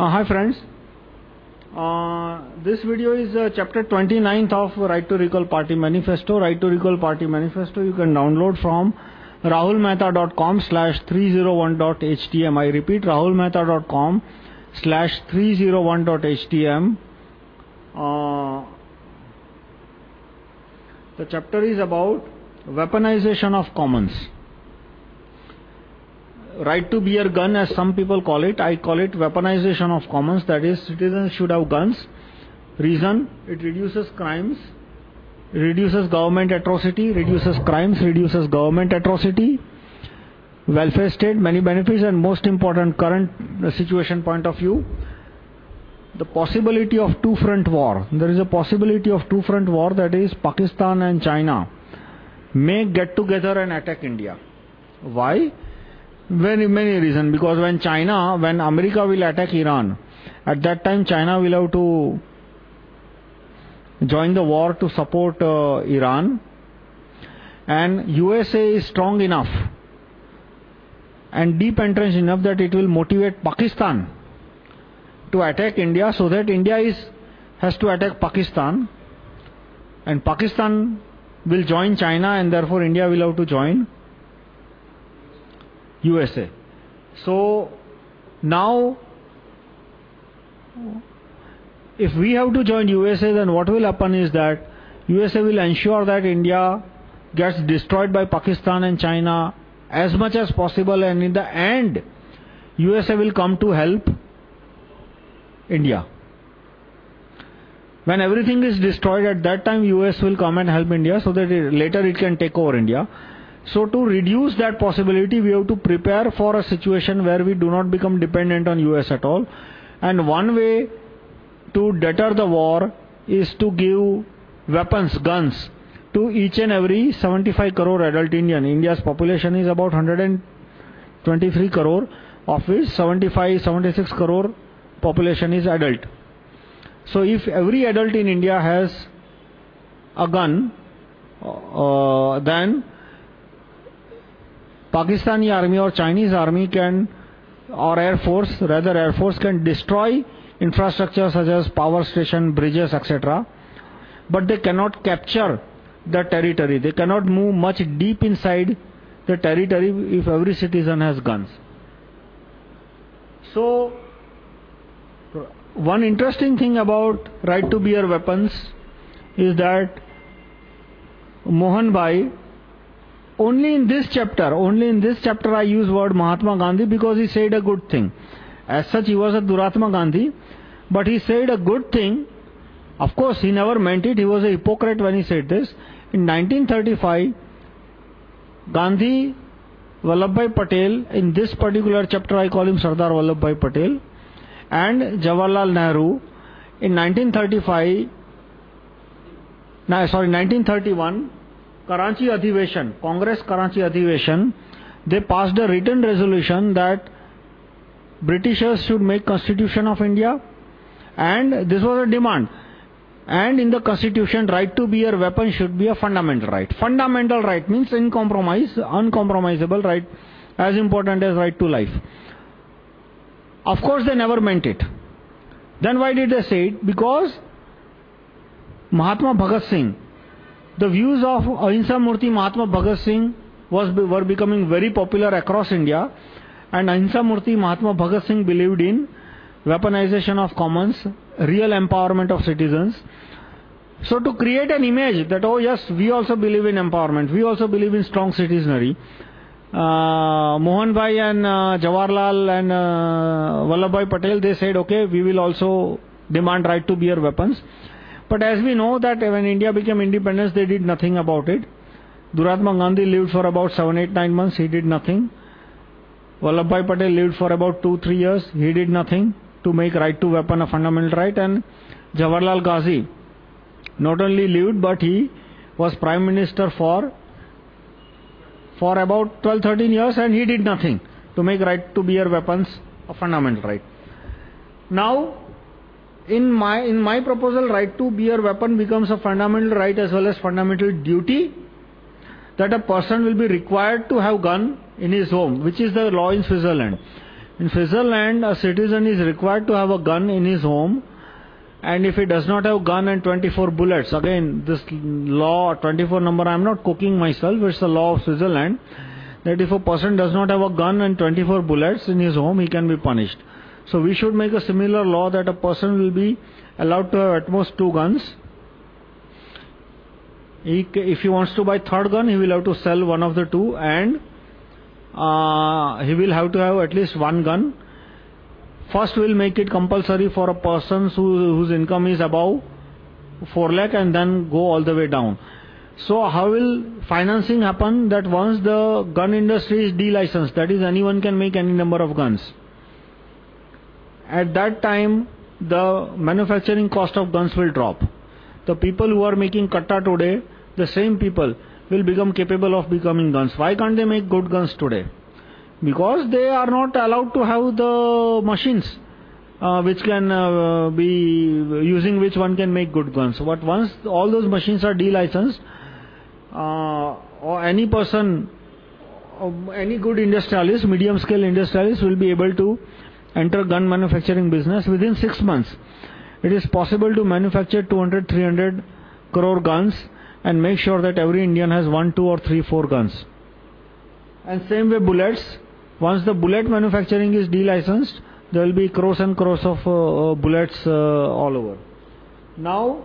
Uh, hi friends. Uh, this video is uh, chapter 29th of Right to Recall Party Manifesto. Right to Recall Party Manifesto you can download from rahulmehta.com slash 301.htm. I repeat rahulmehta.com slash 301.htm. Uh, the chapter is about weaponization of commons right to bear gun, as some people call it. I call it weaponization of commons. That is, citizens should have guns. Reason it reduces crimes, reduces government atrocity, reduces crimes, reduces government atrocity, welfare state, many benefits, and most important, current uh, situation point of view. The possibility of two front war. There is a possibility of two front war that is, Pakistan and China may get together and attack India. Why? Very many reasons. Because when China, when America will attack Iran, at that time China will have to join the war to support uh, Iran. And USA is strong enough and deep entrenched enough that it will motivate Pakistan to attack India so that India is, has to attack Pakistan. And Pakistan will join China and therefore India will have to join USA. So now, if we have to join USA, then what will happen is that USA will ensure that India gets destroyed by Pakistan and China as much as possible, and in the end, USA will come to help India. When everything is destroyed, at that time, US will come and help India so that it, later it can take over India. So, to reduce that possibility, we have to prepare for a situation where we do not become dependent on US at all. And one way to deter the war is to give weapons, guns, to each and every 75 crore adult Indian. India's population is about 123 crore, of which 75, 76 crore population is adult. So, if every adult in India has a gun, uh, then Pakistani army or Chinese army can, or Air Force, rather Air Force can destroy infrastructure such as power station, bridges, etc. But they cannot capture the territory. They cannot move much deep inside the territory if every citizen has guns. So, one interesting thing about right to bear weapons is that Mohan Bhai only in this chapter, only in this chapter I use word Mahatma Gandhi because he said a good thing. As such, he was a Duratma Gandhi, but he said a good thing. Of course, he never meant it. He was a hypocrite when he said this. In 1935, Gandhi, Vallabhbhai Patel, in this particular chapter I call him Sardar Vallabhbhai Patel, and Jawaharlal Nehru, in 1935, sorry, 1931, Karachi Adhiveshan, Congress Karachi Adhiveshan, they passed a written resolution that Britishers should make Constitution of India and this was a demand. And in the Constitution, right to bear weapon should be a fundamental right. Fundamental right means incompromise, uncompromisable right, as important as right to life. Of course, they never meant it. Then why did they say it? Because Mahatma Bhagat Singh, the views of Ahimsa Murthy Mahatma Bhagat Singh was, were becoming very popular across India, and Ahimsa Murthy Mahatma Bhagat Singh believed in weaponization of commons, real empowerment of citizens. So, to create an image that, oh, yes, we also believe in empowerment, we also believe in strong citizenry. Uh, Mohan Bhai and uh, Jawaharlal and uh, Vallabhbhai Patel, they said, okay, we will also demand right to bear weapons. But as we know that when India became independent, they did nothing about it. Duratma Gandhi lived for about 7, 8, 9 months, he did nothing. Vallabhbhai Patel lived for about 2, 3 years, he did nothing to make right to weapon a fundamental right. And Jawaharlal Ghazi not only lived, but he was Prime Minister for, for about 12, 13 years and he did nothing to make right to bear weapons a fundamental right. Now, in my, in my proposal, right to bear weapon becomes a fundamental right as well as fundamental duty that a person will be required to have gun in his home, which is the law in Switzerland. In Switzerland, a citizen is required to have a gun in his home, and if he does not have gun and 24 bullets, again, this law, 24 number, I am not cooking myself, it's the law of Switzerland, that if a person does not have a gun and 24 bullets in his home, he can be punished. So we should make a similar law that a person will be allowed to have at most two guns. He, if he wants to buy third gun, he will have to sell one of the two and uh, he will have to have at least one gun. First, we'll make it compulsory for a person who, whose income is above 4 lakh and then go all the way down. So, how will financing happen that once the gun industry is delicensed, that is, anyone can make any number of guns? At that time, the manufacturing cost of guns will drop. The people who are making katta today, the same people, will become capable of becoming guns. Why can't they make good guns today? Because they are not allowed to have the machines uh, which can uh, be using which one can make good guns. But once all those machines are delicensed, uh, or any person, any good industrialist, medium scale industrialist will be able to enter gun manufacturing business within six months. It is possible to manufacture 200, 300 crore guns and make sure that every Indian has one, two, or three, four guns. And same way, bullets. Once the bullet manufacturing is delicensed, there will be crores and crores of uh, uh, bullets uh, all over. Now,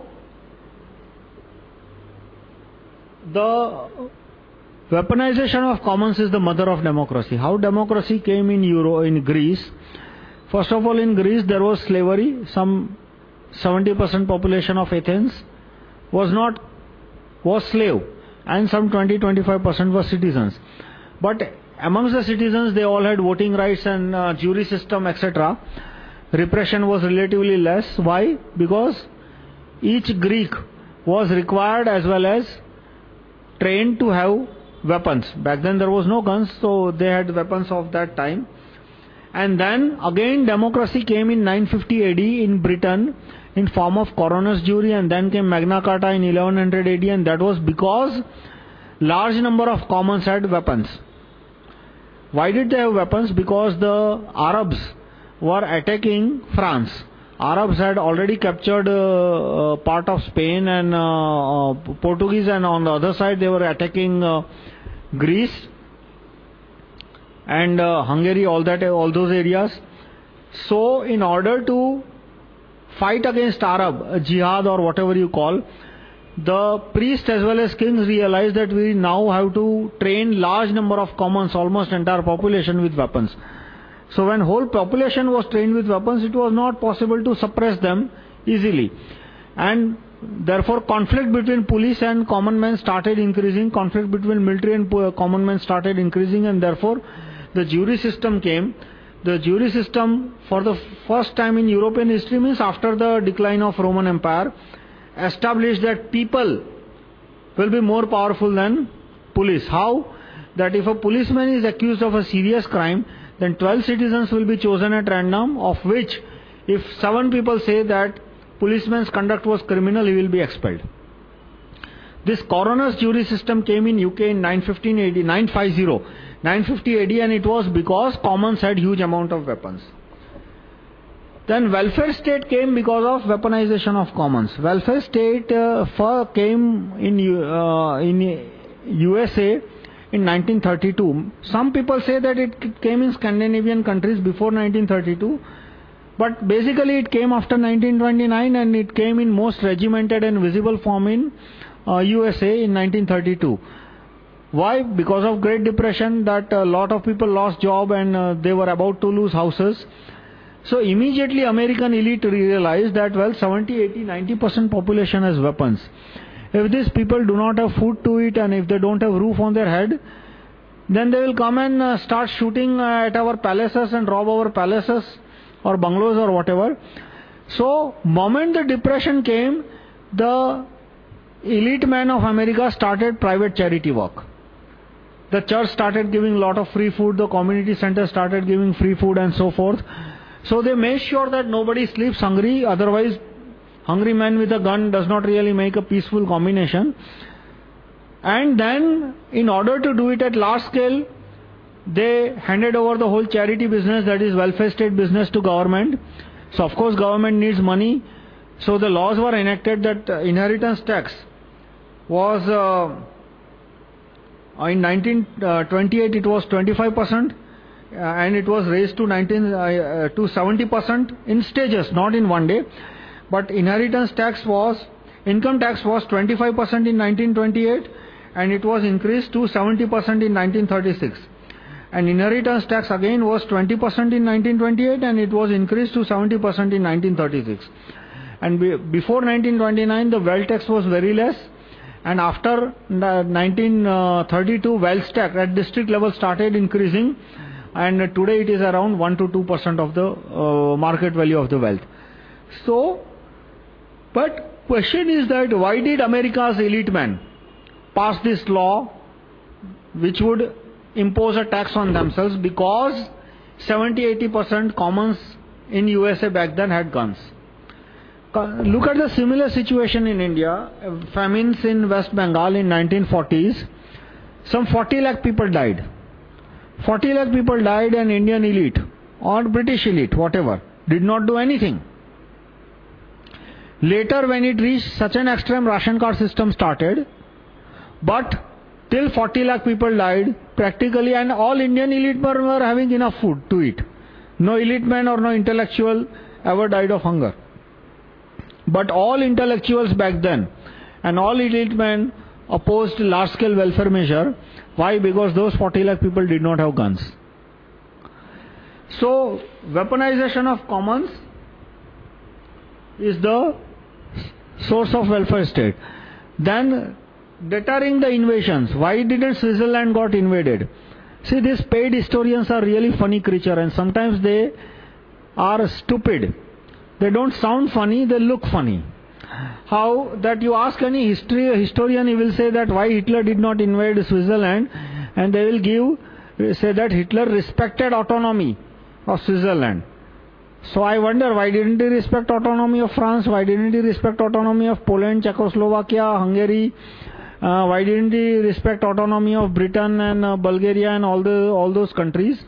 the weaponization of commons is the mother of democracy. How democracy came in Euro, in Greece. First of all, in Greece there was slavery. Some 70% population of Athens was not was slave and some 20-25% were citizens. But amongst the citizens, they all had voting rights and uh, jury system, etc. Repression was relatively less. Why? Because each Greek was required as well as trained to have weapons. Back then there was no guns, so they had weapons of that time. And then again democracy came in 950 AD in Britain in form of coroner's jury and then came Magna Carta in 1100 AD and that was because large number of commons had weapons. Why did they have weapons? Because the Arabs were attacking France. Arabs had already captured uh, uh, part of Spain and uh, uh Portuguese and on the other side they were attacking uh, Greece and uh, Hungary, all, that, all those areas. So in order to fight against Arab, jihad or whatever you call, the priests as well as kings realized that we now have to train large number of commons, almost entire population with weapons. So when whole population was trained with weapons, it was not possible to suppress them easily. And therefore conflict between police and common men started increasing, conflict between military and common men started increasing and therefore the jury system came the jury system for the first time in European history means after the decline of Roman Empire established that people will be more powerful than police. How? That if a policeman is accused of a serious crime, then 12 citizens will be chosen at random, of which, if 7 people say that policeman's conduct was criminal, he will be expelled. This coroner's jury system came in UK in 915 AD, 950. 950 AD and it was because commons had huge amount of weapons. Then welfare state came because of weaponization of commons. Welfare state uh, came in, uh, in USA in 1932. Some people say that it came in Scandinavian countries before 1932. But basically it came after 1929 and it came in most regimented and visible form in uh, USA in 1932. Why? Because of Great Depression that a lot of people lost job and uh, they were about to lose houses. So immediately American elite realized that well 70, 80, 90% population has weapons. If these people do not have food to eat and if they don't have roof on their head, then they will come and uh, start shooting at our palaces and rob our palaces or bungalows or whatever. So, moment the depression came, the elite men of America started private charity work. The church started giving a lot of free food, the community center started giving free food and so forth. So they made sure that nobody sleeps hungry, otherwise, hungry man with a gun does not really make a peaceful combination. And then, in order to do it at large scale, they handed over the whole charity business, that is welfare state business, to government. So, of course, government needs money. So, the laws were enacted that uh, inheritance tax was uh, in 1928 uh, it was 25% uh, and it was raised to 19 uh, to 70% in stages, not in one day. But inheritance tax was, income tax was 25% in 1928 and it was increased to 70% in 1936. And inheritance tax again was 20% in 1928 and it was increased to 70% in 1936. And before 1929, the wealth tax was very less. And after 1932, wealth tax at district level started increasing. And today it is around 1 to 2% of the uh, market value of the wealth. So, but question is that why did America's elite men pass this law which would impose a tax on themselves because 70-80% commons in USA back then had guns. Look at the similar situation in India. Famines in West Bengal in 1940s. Some 40 lakh people died. 40 lakh people died and Indian elite or British elite, whatever, did not do anything. Later when it reached such an extreme ration card system started, but till 40 lakh people died practically and all Indian elite were, were having enough food to eat. No elite man or no intellectual ever died of hunger. But all intellectuals back then and all elite men opposed large scale welfare measure. Why? Because those 40 lakh people did not have guns. So, weaponization of commons is the source of welfare state. Then, deterring the invasions. Why didn't Switzerland got invaded? See, these paid historians are really funny creature and sometimes they are stupid. They don't sound funny, they look funny. How that you ask any history, historian, he will say that why Hitler did not invade Switzerland, and they will give, say that Hitler respected autonomy of Switzerland. So I wonder why didn't he respect autonomy of France? Why didn't he respect autonomy of Poland, Czechoslovakia, Hungary? Uh, why didn't he respect autonomy of Britain and uh, Bulgaria and all, the, all those countries?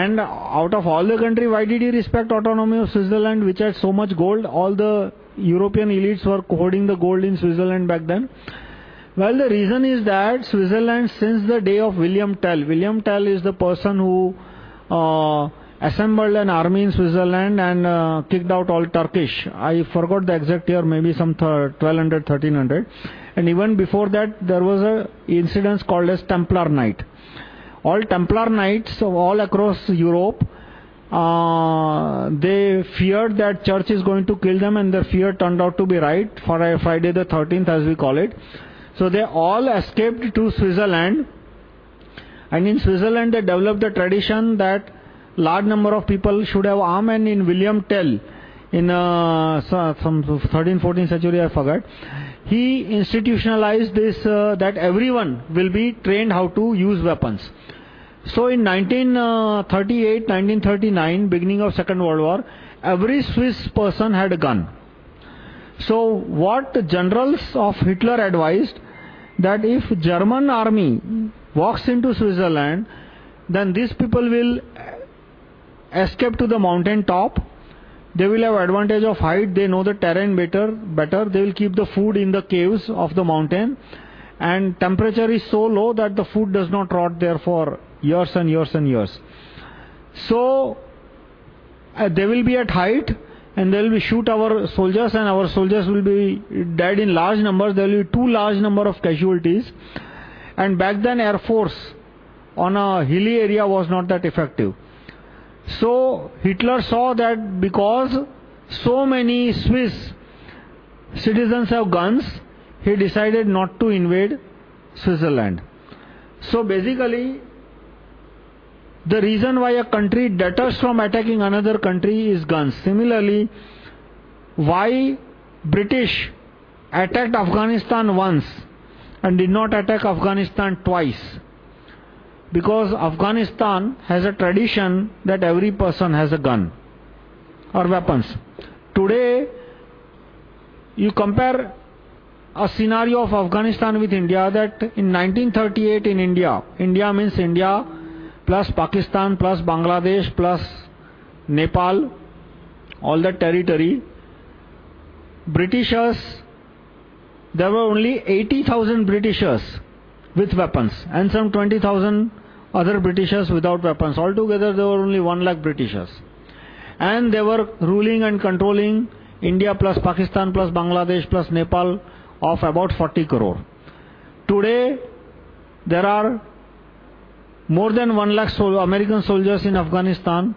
And out of all the country, why did he respect autonomy of Switzerland, which had so much gold? All the European elites were hoarding the gold in Switzerland back then. Well, the reason is that Switzerland, since the day of William Tell, William Tell is the person who uh, assembled an army in Switzerland and uh, kicked out all Turkish. I forgot the exact year, maybe some 1200, 1300. And even before that, there was an incident called as Templar Night all Templar Knights all across Europe, uh, they feared that church is going to kill them, and their fear turned out to be right for Friday the 13th, as we call it. So they all escaped to Switzerland, and in Switzerland, they developed the tradition that large number of people should have arm, and in William Tell, in uh, some 13th, 14th century, I forgot, he institutionalized this uh, that everyone will be trained how to use weapons. So in 1938, uh, 1939, beginning of Second World War, every Swiss person had a gun. So what the generals of Hitler advised that if German army walks into Switzerland, then these people will escape to the mountain top. They will have advantage of height. They know the terrain better. Better. They will keep the food in the caves of the mountain, and temperature is so low that the food does not rot there for years and years and years. So, uh, they will be at height and they will shoot our soldiers and our soldiers will be dead in large numbers. There will be too large number of casualties. And back then Air Force on a hilly area was not that effective. So Hitler saw that because so many Swiss citizens have guns, he decided not to invade Switzerland. So basically, the reason why a country deters from attacking another country is guns. Similarly, why British attacked Afghanistan once and did not attack Afghanistan twice? Because Afghanistan has a tradition that every person has a gun or weapons. Today, you compare a scenario of Afghanistan with India that in 1938 in India, India means India plus Pakistan, plus Bangladesh, plus Nepal, all that territory, Britishers, there were only 80,000 Britishers with weapons and some 20,000 other Britishers without weapons. Altogether, there were only 1 lakh Britishers. And they were ruling and controlling India plus Pakistan plus Bangladesh plus Nepal of about 40 crore. Today, there are more than 1 lakh American soldiers in Afghanistan,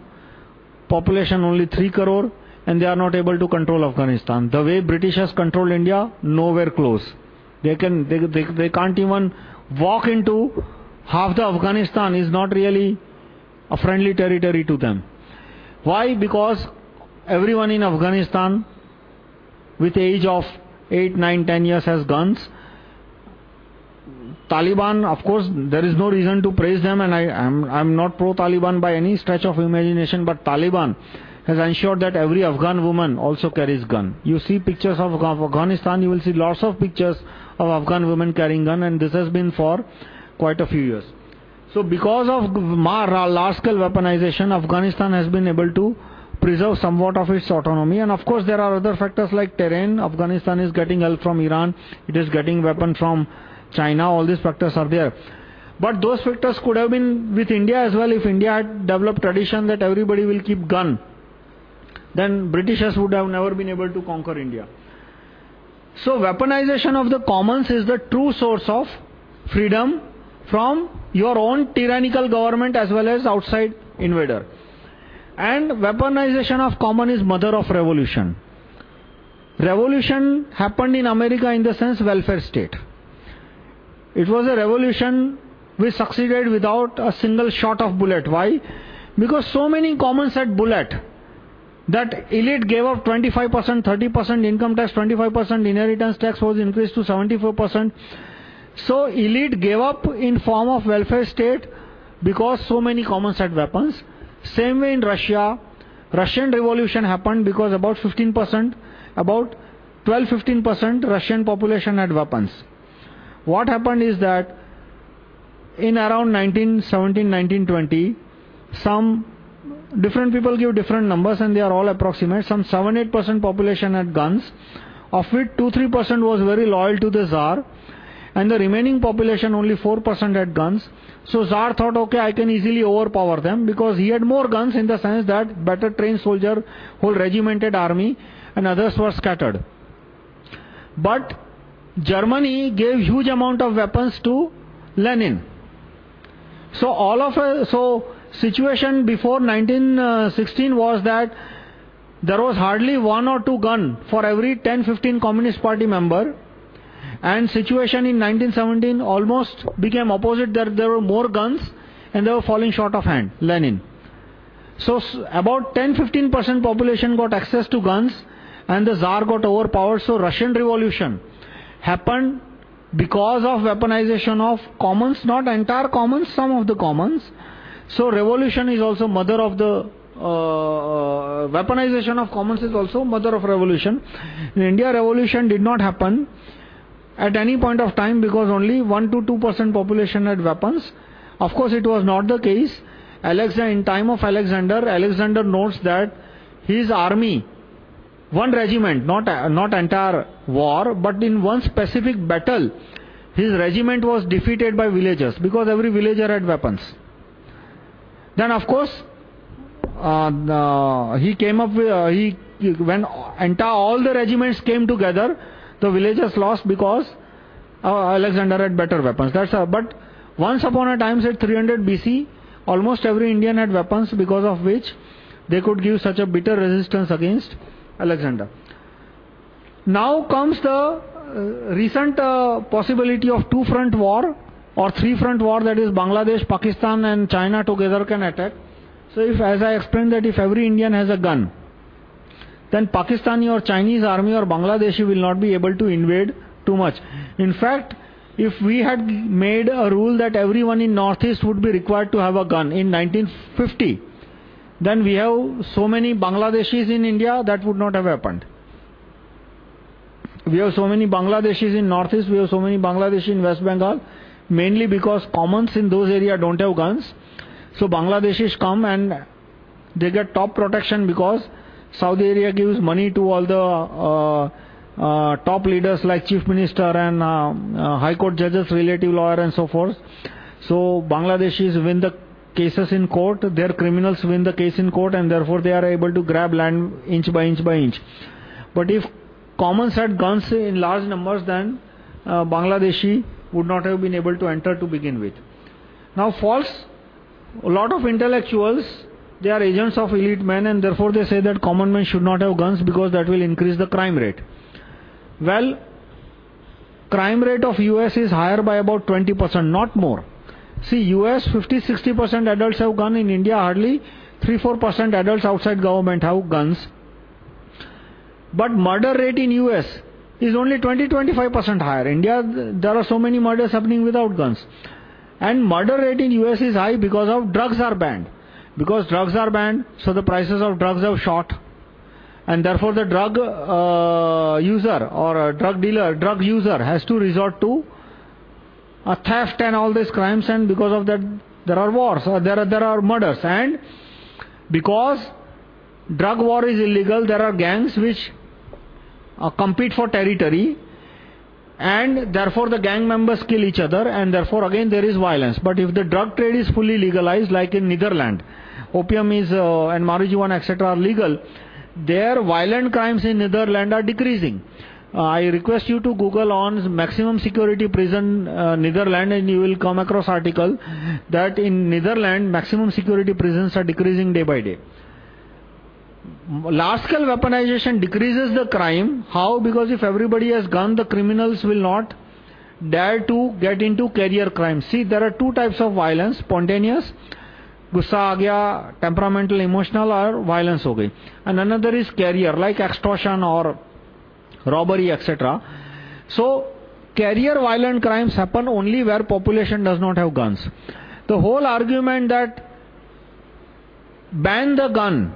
population only 3 crore, and they are not able to control Afghanistan. The way Britishers control India, nowhere close. They, can, they, they, they can't even walk into half the Afghanistan, is not really a friendly territory to them. Why? Because everyone in Afghanistan with age of 8, 9, 10 years has guns. Taliban, of course, there is no reason to praise them, and I am I'm not pro Taliban by any stretch of imagination, but Taliban has ensured that every Afghan woman also carries gun. You see pictures of Afghanistan, you will see lots of pictures of Afghan women carrying gun, and this has been for quite a few years. So, because of large scale weaponization, Afghanistan has been able to preserve somewhat of its autonomy. And of course, there are other factors like terrain. Afghanistan is getting help from Iran, it is getting weapon from China, all these factors are there. But those factors could have been with India as well if India had developed tradition that everybody will keep gun. Then Britishers would have never been able to conquer India. So, weaponization of the commons is the true source of freedom from your own tyrannical government as well as outside invader. And weaponization of common is mother of revolution. Revolution happened in America in the sense welfare state. It was a revolution which succeeded without a single shot of bullet. Why? Because so many commons had bullet that elite gave up 25%, 30% income tax, 25% inheritance tax was increased to 74%. So elite gave up in form of welfare state because so many commons had weapons. Same way in Russia, Russian revolution happened because about 15%, about 12-15% Russian population had weapons. What happened is that in around 1917, 1920, some different people give different numbers and they are all approximate. Some 7-8% population had guns, of which 2-3% was very loyal to the Tsar, and the remaining population only 4% had guns. So Tsar thought, okay, I can easily overpower them because he had more guns in the sense that better trained soldier, whole regimented army, and others were scattered. But Germany gave huge amount of weapons to Lenin. So all of a, so situation before 1916 was that there was hardly one or two gun for every 10-15 Communist Party member. And situation in 1917 almost became opposite. There, there were more guns and they were falling short of hand, Lenin. So about 10-15% population got access to guns and the Tsar got overpowered. So Russian Revolution happened because of weaponization of commons, not entire commons, some of the commons. So, revolution is also mother of the uh, uh, weaponization of commons is also mother of revolution. In India, revolution did not happen at any point of time because only 1 to 2% population had weapons. Of course, it was not the case. Alexander, in time of Alexander, Alexander notes that his army one regiment, not, not entire war, but in one specific battle, his regiment was defeated by villagers because every villager had weapons. Then, of course, uh, he came up with, uh, he, when entire, all the regiments came together, the villagers lost because uh, Alexander had better weapons. That's a, but once upon a time, said 300 BC, almost every Indian had weapons because of which they could give such a bitter resistance against Alexander. Now comes the uh, recent uh, possibility of two front war or three front war that is Bangladesh, Pakistan, and China together can attack. So, if as I explained that if every Indian has a gun, then Pakistani or Chinese army or Bangladeshi will not be able to invade too much. In fact, if we had made a rule that everyone in Northeast would be required to have a gun in 1950, then we have so many Bangladeshis in India that would not have happened. We have so many Bangladeshis in Northeast, we have so many Bangladeshis in West Bengal, mainly because commons in those areas don't have guns. So Bangladeshis come and they get top protection because Saudi Arabia gives money to all the uh, uh, top leaders like Chief Minister and uh, uh, High Court judges, relative lawyer, and so forth. So Bangladeshis win the cases in court, their criminals win the case in court, and therefore they are able to grab land inch by inch by inch. But if commons had guns in large numbers, then uh, Bangladeshi would not have been able to enter to begin with. Now, false, a lot of intellectuals, they are agents of elite men, and therefore they say that common men should not have guns because that will increase the crime rate. Well, crime rate of US is higher by about 20%, not more. See, US 50 60% adults have gun, in India hardly 3 4% adults outside government have guns. But murder rate in US is only 20 25% higher. India, there are so many murders happening without guns. And murder rate in US is high because of drugs are banned. Because drugs are banned, so the prices of drugs have shot. And therefore, the drug uh, user or drug dealer, drug user has to resort to a theft and all these crimes, and because of that, there are wars, or there are, there are murders. And because drug war is illegal, there are gangs which uh, compete for territory, and therefore the gang members kill each other, and therefore again there is violence. But if the drug trade is fully legalized, like in Netherlands, opium is uh, and marijuana, etc., are legal their violent crimes in Netherlands are decreasing. Uh, I request you to Google on maximum security prison uh, Netherlands and you will come across article that in Netherlands maximum security prisons are decreasing day by day. Large scale weaponization decreases the crime. How? Because if everybody has gun, the criminals will not dare to get into career crime. See, there are two types of violence spontaneous, gussa agya, temperamental, emotional, or violence. Okay. And another is career, like extortion or robbery etc so carrier violent crimes happen only where population does not have guns. The whole argument that ban the gun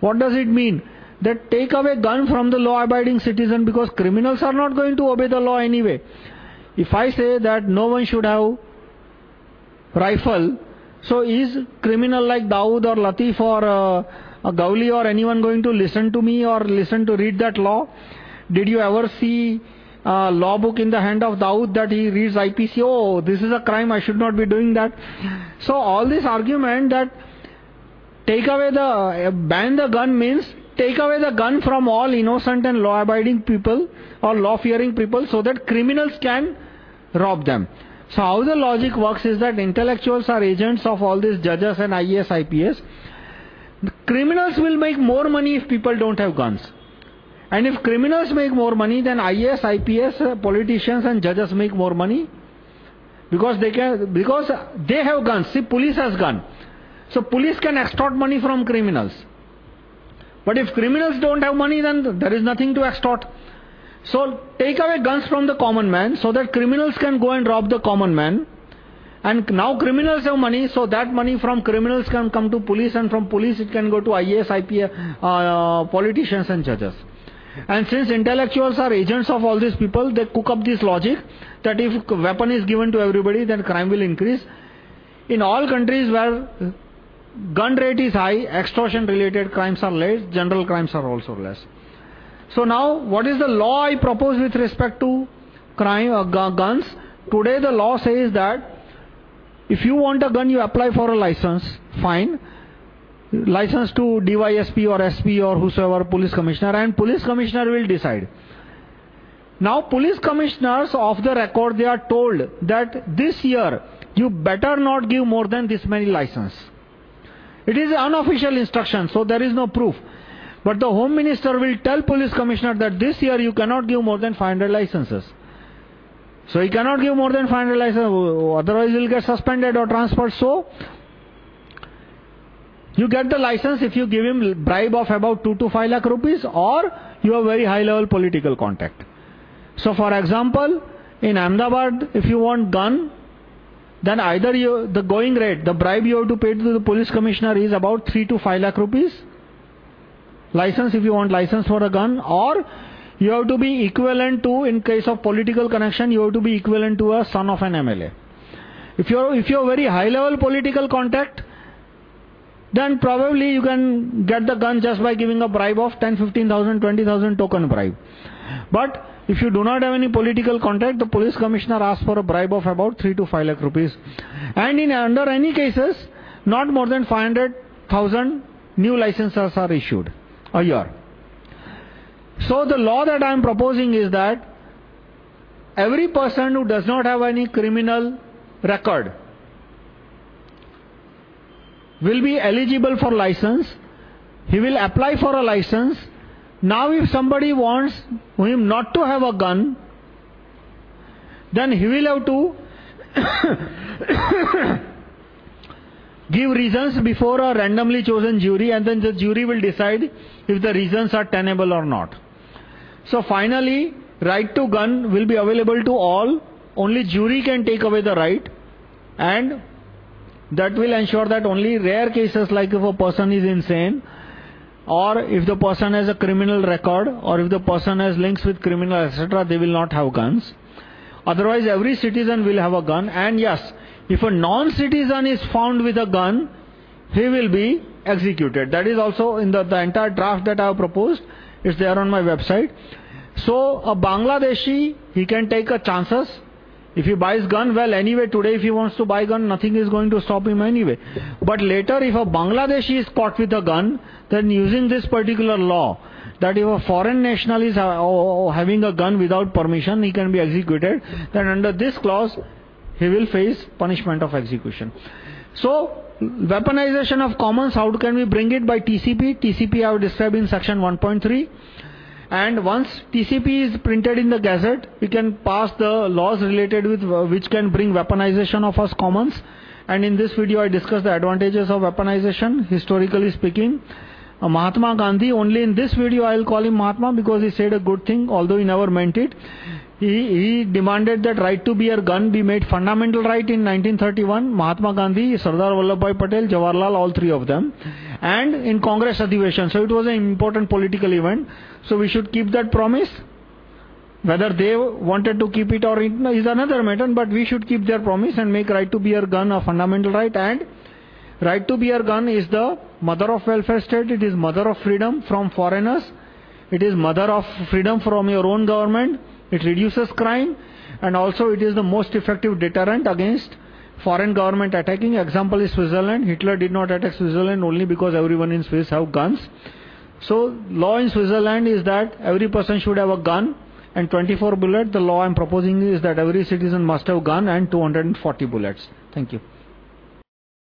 what does it mean? That take away gun from the law abiding citizen because criminals are not going to obey the law anyway. If i say that no one should have rifle so, is criminal like Dawood or Latif or uh, Gawli or anyone going to listen to me or listen to read that law? Did you ever see a law book in the hand of Dawood that he reads IPC? Oh, this is a crime, I should not be doing that. So, all this argument that take away the, uh, ban the gun means take away the gun from all innocent and law abiding people or law fearing people so that criminals can rob them. So, how the logic works is that intellectuals are agents of all these judges and IAS, IPS. Criminals will make more money if people don't have guns. And if criminals make more money, then IAS, IPS, politicians and judges make more money. Because they, can, because they have guns. See, police has gun. So, police can extort money from criminals. But if criminals don't have money, then there is nothing to extort. So take away guns from the common man so that criminals can go and rob the common man. And now criminals have money, so that money from criminals can come to police, and from police it can go to IAS, IP, uh, politicians, and judges. And since intellectuals are agents of all these people, they cook up this logic that if weapon is given to everybody, then crime will increase. In all countries where gun rate is high, extortion related crimes are less, general crimes are also less. So now, what is the law I propose with respect to crime, uh, guns? Today the law says that if you want a gun, you apply for a license, fine. License to DYSP or SP or whosoever, police commissioner, and police commissioner will decide. Now, police commissioners off the record, they are told that this year you better not give more than this many license. It is unofficial instruction, so there is no proof. But the Home Minister will tell Police Commissioner that this year you cannot give more than 500 licenses. So he cannot give more than 500 licenses, otherwise he will get suspended or transferred. So, you get the license if you give him bribe of about 2 to 5 lakh rupees or you have very high level political contact. So, for example, in Ahmedabad, if you want gun, then either you, the going rate, the bribe you have to pay to the police commissioner is about 3 to 5 lakh rupees license if you want license for a gun, or you have to be equivalent to, in case of political connection, you have to be equivalent to a son of an MLA. If you're, if you're very high level political contact, then probably you can get the gun just by giving a bribe of 10, 15,000, 20,000 token bribe. But if you do not have any political contact, the police commissioner asks for a bribe of about 3 to 5 lakh rupees. And in under any cases, not more than 500,000 new licenses are issued a year. So the law that I am proposing is that every person who does not have any criminal record will be eligible for license. He will apply for a license. Now, if somebody wants him not to have a gun, then he will have to give reasons before a randomly chosen jury, and then the jury will decide if the reasons are tenable or not. So, finally, right to gun will be available to all. Only jury can take away the right, and that will ensure that only rare cases like if a person is insane, or if the person has a criminal record, or if the person has links with criminal, etc., they will not have guns. Otherwise, every citizen will have a gun, and yes, if a non citizen is found with a gun, he will be executed. That is also in the, the entire draft that I have proposed. It's there on my website. So, a Bangladeshi, he can take a chances. If he buys gun, well, anyway, today if he wants to buy gun, nothing is going to stop him anyway. But later, if a Bangladeshi is caught with a gun, then using this particular law, that if a foreign national is having a gun without permission, he can be executed, then under this clause, he will face punishment of execution. So, weaponization of commons, how can we bring it by TCP? TCP I have described in section 1.3. And once TCP is printed in the Gazette, we can pass the laws related with uh, which can bring weaponization of us commons. And in this video, I discuss the advantages of weaponization, historically speaking. Uh, Mahatma Gandhi, only in this video I will call him Mahatma because he said a good thing, although he never meant it. He, he demanded that right to bear gun be made fundamental right in 1931. Mahatma Gandhi, Sardar Vallabhbhai Patel, Jawaharlal, all three of them. And in Congress Adhiveshan. So it was an important political event. So we should keep that promise. Whether they wanted to keep it or it is another matter, but we should keep their promise and make right to bear gun a fundamental right. And right to bear gun is the mother of welfare state, it is mother of freedom from foreigners, it is mother of freedom from your own government. It reduces crime and also it is the most effective deterrent against foreign government attacking. Example is Switzerland. Hitler did not attack Switzerland only because everyone in Swiss have guns. So, law in Switzerland is that every person should have a gun and 24 bullets. The law I am proposing is that every citizen must have gun and 240 bullets. Thank you.